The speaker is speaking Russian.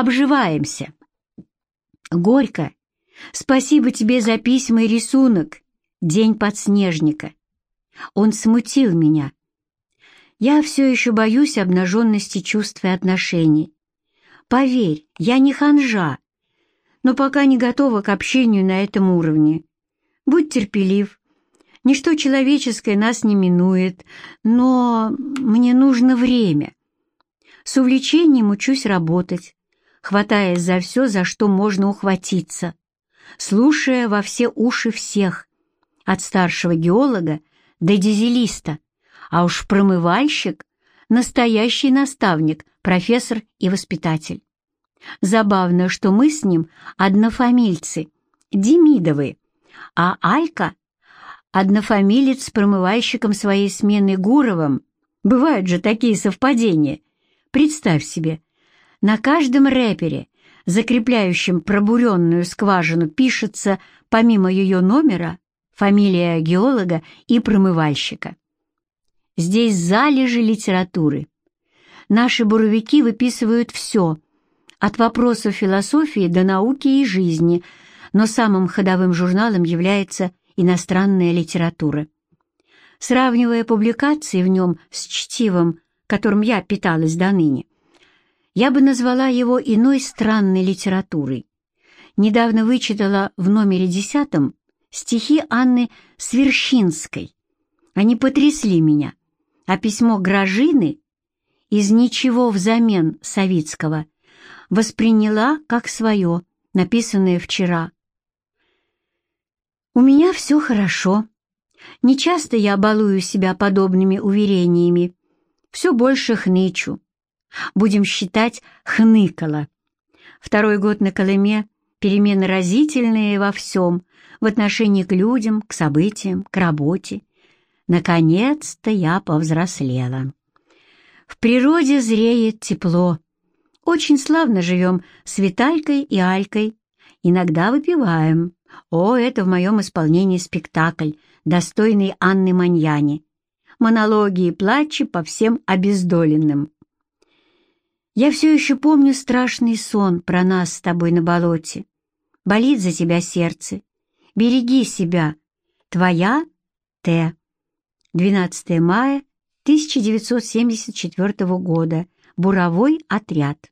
обживаемся. Горько, спасибо тебе за письма и рисунок. День подснежника. Он смутил меня. Я все еще боюсь обнаженности чувств и отношений. Поверь, я не ханжа, но пока не готова к общению на этом уровне. Будь терпелив. Ничто человеческое нас не минует, но мне нужно время. С увлечением учусь работать, хватаясь за все, за что можно ухватиться, слушая во все уши всех, от старшего геолога до дизелиста, а уж промывальщик — настоящий наставник, профессор и воспитатель. Забавно, что мы с ним однофамильцы, Демидовы, а Алька — однофамилец с промывальщиком своей смены Гуровым. Бывают же такие совпадения. Представь себе, на каждом рэпере, закрепляющем пробуренную скважину, пишется, помимо ее номера, фамилия геолога и промывальщика. Здесь залежи литературы. Наши буровики выписывают все, от вопросов философии до науки и жизни, но самым ходовым журналом является иностранная литература. Сравнивая публикации в нем с чтивом, которым я питалась до ныне, я бы назвала его иной странной литературой. Недавно вычитала в номере десятом стихи Анны Свершинской. Они потрясли меня, а письмо Гражины из «Ничего взамен» Савицкого восприняла как свое, написанное вчера. «У меня все хорошо. Нечасто я балую себя подобными уверениями. Все больше хнычу. Будем считать хныкала. Второй год на Колыме перемены разительные во всем, в отношении к людям, к событиям, к работе. Наконец-то я повзрослела. В природе зреет тепло. Очень славно живем с Виталькой и Алькой. Иногда выпиваем. О, это в моем исполнении спектакль, достойный Анны Маньяни. Монологи и плачи по всем обездоленным. Я все еще помню страшный сон про нас с тобой на болоте. Болит за тебя сердце. Береги себя. Твоя Т. 12 мая 1974 года. Буровой отряд.